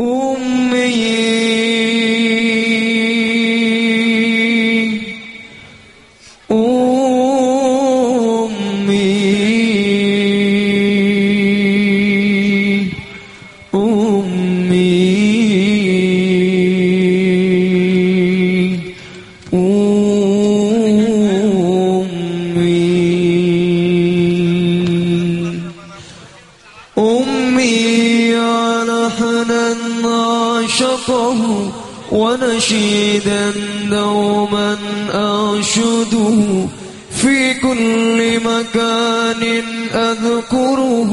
O عاشقه ونشيدا دوما أنشده في كل مكان أذكره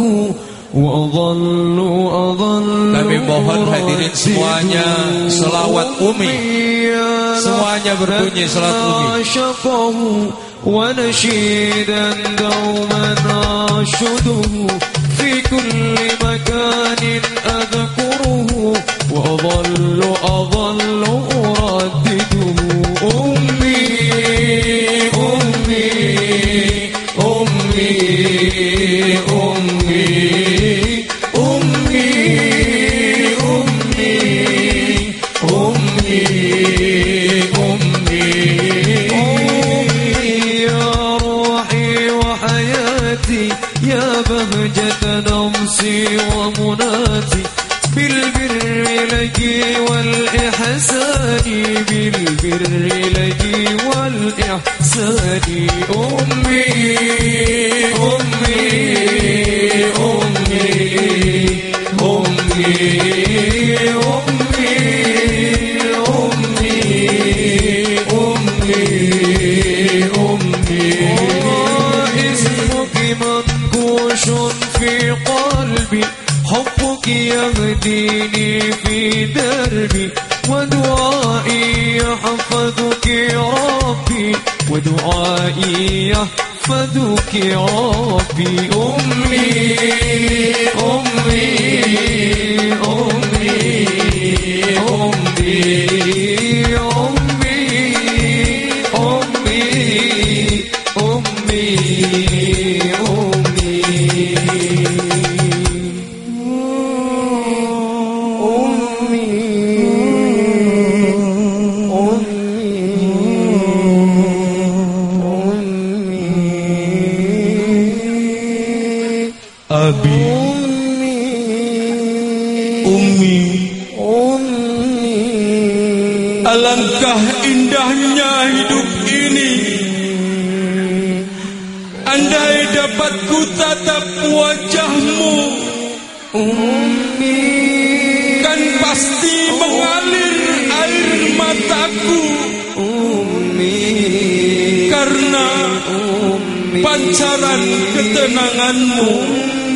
وأظل أظل Kami mohon hadirin semuanya selawat Umi. Semuanya berbunyi selawat Umi. عاشقه ونشيدا دوما أنشده في كل أظل أظل لك والإحسان بالبر لك والإحسان. أمي أمي أمي أمي. أمي يهديني في دربي ودعائي يحفظك ربي ودعائي يحفظك ربي. أمي أمي أمي أمي أمي أمي أمي. Abi Umi Alangkah indahnya hidup ini. Andai dapat ku tatap wajahmu. Kan pasti mengalir air mataku. Karena pancaran ketenanganmu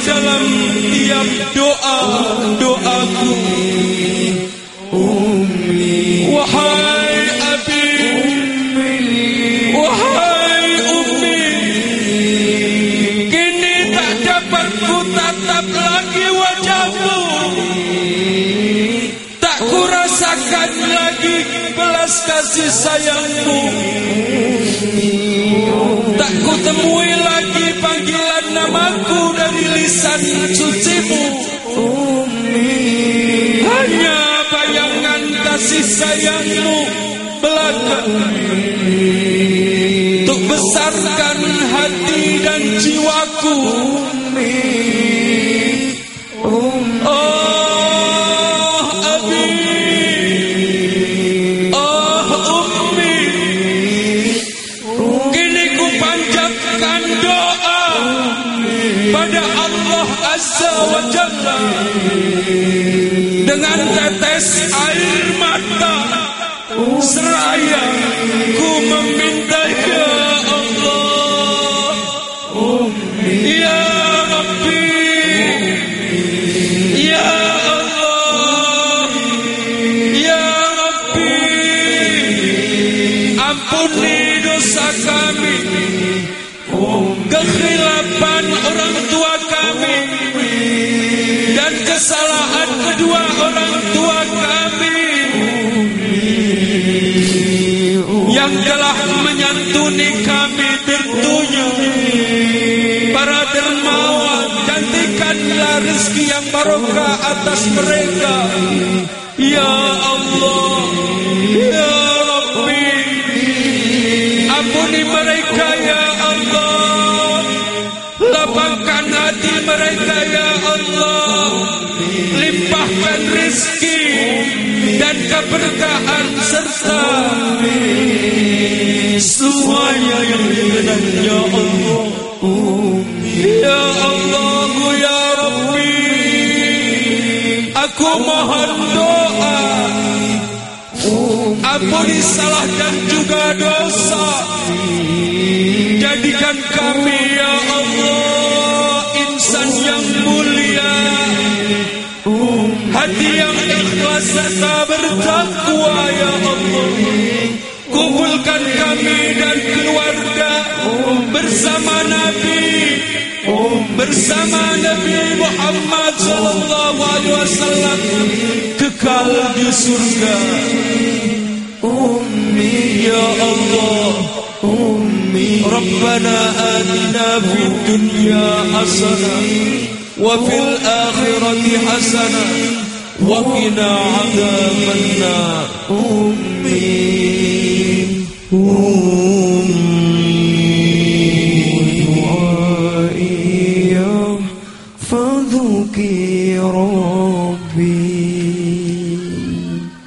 dalam tiap doa doaku. Wahai Abi. Wahai Umi Kini tak dapat ku tatap lagi wajahmu. Tak ku rasakan lagi belas kasih sayangmu lisan sucimu Hanya bayangan kasih sayangmu belaka. Untuk besarkan hati dan jiwaku. Oh Oh Ummi. Kini ku panjatkan doa Pada Allah Azza wa Jalla. Dengan tetes air mata. Seraya ku meminta ya Allah. Ya Rabbi. Ya Allah. Ya Rabbi. Ampuni dosa kami Kekhilapan orang tua kami Dan kesalahan kedua orang tua kami Yang telah menyantuni kami tertuju Para dermawan Gantikanlah rezeki yang barokah atas mereka. Ya Limpahkan rezeki Dan keberkahan serta Semuanya yang dikenal ya Allah. Ya Allah ya Rabbi. Aku mohon doa. Ampuni salah dan juga dosa. Jadikan kami ya Allah dan keluarga Bersama Nabi Bersama Nabi Muhammad sallallahu alaihi wasallam kekal di surga. Ummi ya Allah Ummi Rabbana atina fid dunya hasanah wa fil akhirati hasanah wa qina adzabannar Ummi